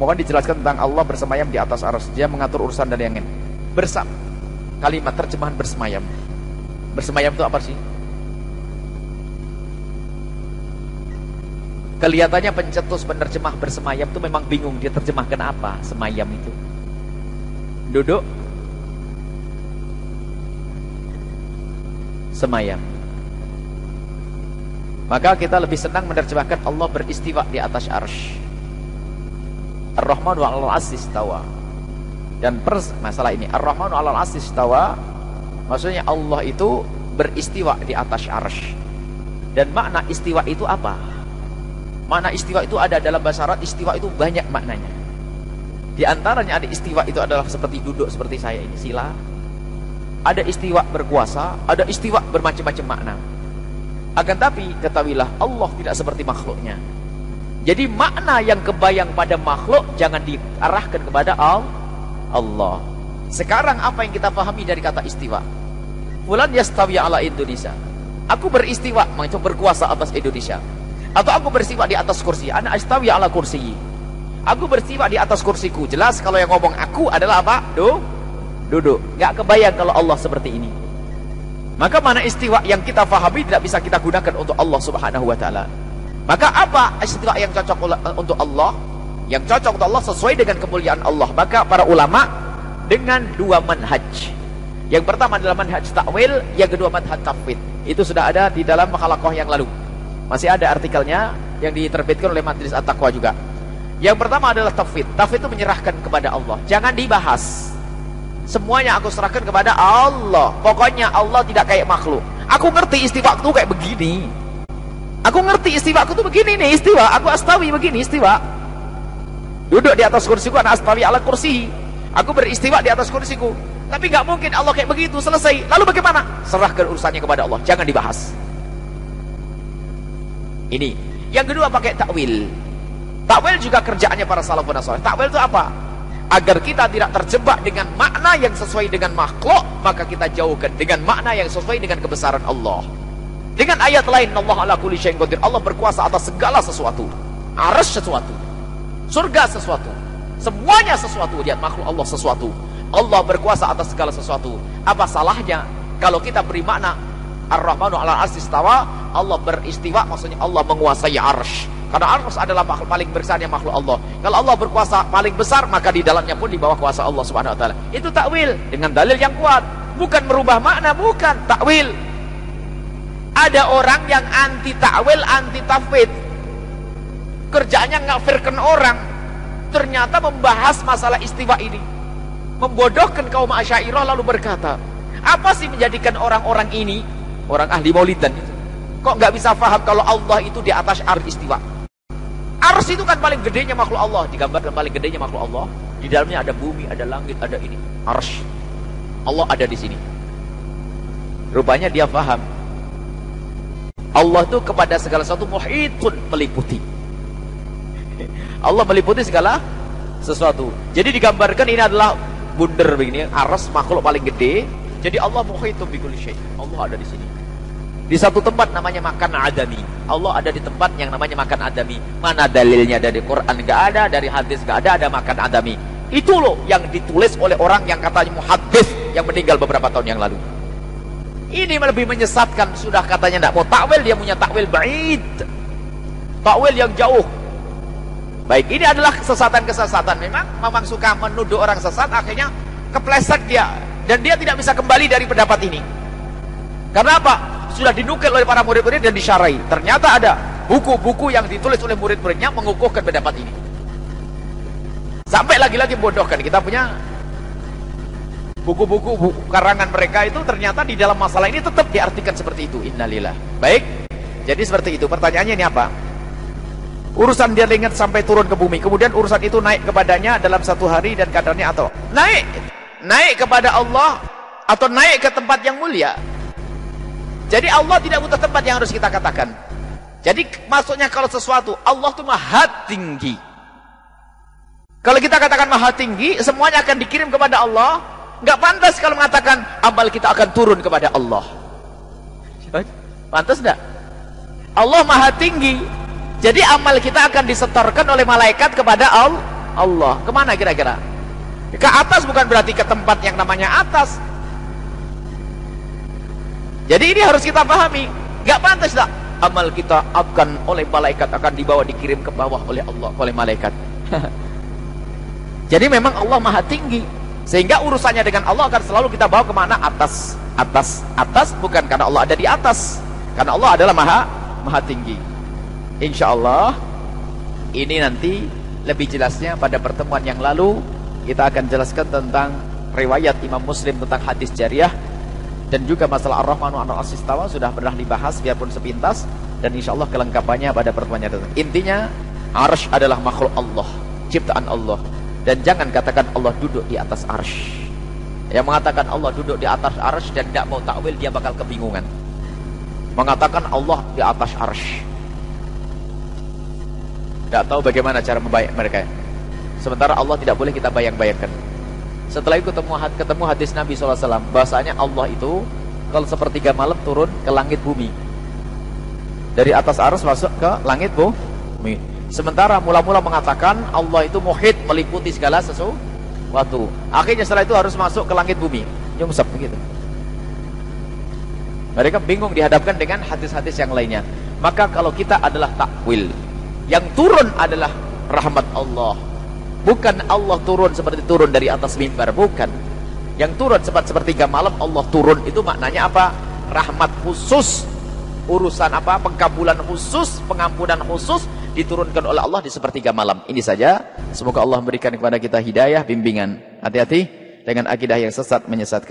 Mohon dijelaskan tentang Allah bersemayam di atas aras. Dia mengatur urusan dan yang lain. Bersam. Kalimat terjemahan bersemayam. Bersemayam itu apa sih? Kelihatannya pencetus penerjemah bersemayam itu memang bingung dia terjemahkan apa semayam itu. Duduk semayam. Maka kita lebih senang menerjemahkan Allah beristiwa di atas arsh. Ar-Rahman wa al-Asis tawa. Dan pers masalah ini, Ar-Rahman wa al-Asis tawa, maksudnya Allah itu beristiwa di atas arsh. Dan makna istiwa itu apa? Makna istiwa itu ada dalam bahasa Arab, istiwa itu banyak maknanya. Di antaranya ada istiwa itu adalah seperti duduk seperti saya ini, sila. Ada istiwa berkuasa, ada istiwa bermacam-macam makna. Akan tapi ketahuilah Allah tidak seperti makhluknya. Jadi makna yang kebayang pada makhluk jangan diarahkan kepada Allah. Sekarang apa yang kita pahami dari kata istiwa? Fulan yastawi ala Indonesia. Aku beristiwa, maksudnya berkuasa atas Indonesia. Atau aku bersifat di atas kursi. Ana astawi ala kursi. Aku bersifat di atas kursiku. Jelas kalau yang ngomong aku adalah apa? Duh, duduk. Gak kebayang kalau Allah seperti ini. Maka mana istiwa yang kita fahami tidak bisa kita gunakan untuk Allah subhanahu wa ta'ala. Maka apa istiwa yang cocok untuk Allah? Yang cocok untuk Allah sesuai dengan kemuliaan Allah. Maka para ulama dengan dua manhaj. Yang pertama adalah manhaj ta'wil, yang kedua manhaj tafwid. Itu sudah ada di dalam makhluk yang lalu. Masih ada artikelnya yang diterbitkan oleh Majelis At-Taqwa juga. Yang pertama adalah tafwid. Tafwid itu menyerahkan kepada Allah. Jangan dibahas. Semuanya aku serahkan kepada Allah. Pokoknya Allah tidak kayak makhluk. Aku ngerti istiwa itu kayak begini. Aku ngerti istiwa itu begini nih istiwa. Aku astawi begini istiwa. Duduk di atas kursiku, anak astawi ala kursi. Aku beristiwa di atas kursiku. Tapi nggak mungkin Allah kayak begitu selesai. Lalu bagaimana? Serahkan urusannya kepada Allah. Jangan dibahas. Ini. Yang kedua pakai takwil. Takwil juga kerjaannya para salafun salih. Takwil itu apa? Agar kita tidak terjebak dengan makna yang sesuai dengan makhluk, maka kita jauhkan dengan makna yang sesuai dengan kebesaran Allah. Dengan ayat lain, Allah ala kulli syai'in qadir. Allah berkuasa atas segala sesuatu. Aras sesuatu. Surga sesuatu. Semuanya sesuatu. Lihat makhluk Allah sesuatu. Allah berkuasa atas segala sesuatu. Apa salahnya kalau kita beri makna Ar-Rahmanu ala arsistawa Allah beristiwa maksudnya Allah menguasai arsh karena arsh adalah makhluk paling besarnya makhluk Allah kalau Allah berkuasa paling besar maka di dalamnya pun di bawah kuasa Allah subhanahu wa ta'ala itu takwil dengan dalil yang kuat bukan merubah makna bukan takwil ada orang yang anti takwil anti tafwid. Kerjanya ngafirkan orang. Ternyata membahas masalah istiwa ini. Membodohkan kaum asyairah lalu berkata apa sih menjadikan orang-orang ini? Orang ahli maulidan itu. Kok nggak bisa paham kalau Allah itu di atas ars istiwa? Ars itu kan paling gedenya makhluk Allah. Digambarkan paling gedenya makhluk Allah. Di dalamnya ada bumi ada langit ada ini. Ars Allah ada di sini. Rupanya dia paham Allah itu kepada segala sesuatu muhitun meliputi Allah meliputi segala sesuatu jadi digambarkan ini adalah bundar begini ars makhluk paling gede jadi Allah muhitun bikul syai Allah ada di sini di satu tempat namanya makan adami. Allah ada di tempat yang namanya makan adami. Mana dalilnya dari Quran? Gak ada, dari hadis gak ada, ada makan adami. Itu loh yang ditulis oleh orang yang katanya muhadis yang meninggal beberapa tahun yang lalu. Ini lebih menyesatkan. Sudah katanya tidak mau takwil, dia punya takwil ba'id. Takwil yang jauh. Baik, ini adalah kesesatan-kesesatan. Memang memang suka menuduh orang sesat, akhirnya kepleset dia. Dan dia tidak bisa kembali dari pendapat ini. Karena apa? sudah dinukil oleh para murid-murid dan disyarai. Ternyata ada buku-buku yang ditulis oleh murid-muridnya mengukuhkan pendapat ini. Sampai lagi-lagi bodohkan kita punya buku-buku karangan mereka itu ternyata di dalam masalah ini tetap diartikan seperti itu. Innalillah. Baik. Jadi seperti itu. Pertanyaannya ini apa? Urusan dia ingat sampai turun ke bumi. Kemudian urusan itu naik kepadanya dalam satu hari dan kadarnya atau naik naik kepada Allah atau naik ke tempat yang mulia jadi Allah tidak butuh tempat yang harus kita katakan. Jadi maksudnya kalau sesuatu Allah itu maha tinggi. Kalau kita katakan maha tinggi, semuanya akan dikirim kepada Allah. Enggak pantas kalau mengatakan amal kita akan turun kepada Allah. Pantas enggak? Allah maha tinggi. Jadi amal kita akan disetorkan oleh malaikat kepada Allah. Allah. Ke mana kira-kira? Ke atas bukan berarti ke tempat yang namanya atas. Jadi ini harus kita pahami. Gak pantas tak? Amal kita akan oleh malaikat akan dibawa dikirim ke bawah oleh Allah, oleh malaikat. Jadi memang Allah maha tinggi. Sehingga urusannya dengan Allah akan selalu kita bawa ke mana? Atas. Atas. Atas bukan karena Allah ada di atas. Karena Allah adalah maha, maha tinggi. Insya Allah ini nanti lebih jelasnya pada pertemuan yang lalu kita akan jelaskan tentang riwayat Imam Muslim tentang hadis jariah dan juga masalah Ar-Rahmanu al Asistawa sudah pernah dibahas biarpun sepintas dan insya Allah kelengkapannya pada pertemuan yang datang. Intinya Arsh adalah makhluk Allah, ciptaan Allah dan jangan katakan Allah duduk di atas Arsh. Yang mengatakan Allah duduk di atas Arsh dan tidak mau takwil dia bakal kebingungan. Mengatakan Allah di atas Arsh tidak tahu bagaimana cara membayang mereka. Sementara Allah tidak boleh kita bayang-bayangkan. Setelah itu ketemu, ketemu hadis Nabi SAW, bahasanya Allah itu kalau sepertiga malam turun ke langit bumi. Dari atas arus masuk ke langit bumi. Sementara mula-mula mengatakan Allah itu muhid meliputi segala sesuatu. Akhirnya setelah itu harus masuk ke langit bumi. Nyungsep begitu. Mereka bingung dihadapkan dengan hadis-hadis yang lainnya. Maka kalau kita adalah takwil, yang turun adalah rahmat Allah. Bukan Allah turun seperti turun dari atas mimbar, bukan. Yang turun seperti sepertiga malam Allah turun itu maknanya apa? Rahmat khusus. Urusan apa? Pengkabulan khusus, pengampunan khusus diturunkan oleh Allah di sepertiga malam. Ini saja. Semoga Allah memberikan kepada kita hidayah, bimbingan. Hati-hati dengan akidah yang sesat menyesatkan.